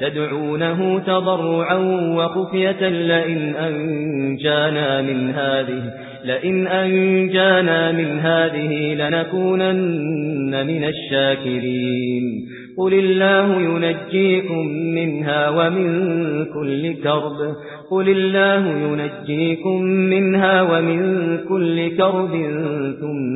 تدعونه تضرعا وخفية لئن أنجانا من هذه لئن أنجانا من هذه لنكونن من الشاكرين. قل الله ينجيكم منها ومن كل كرب قل الله ينجيكم منها ومن كل كرب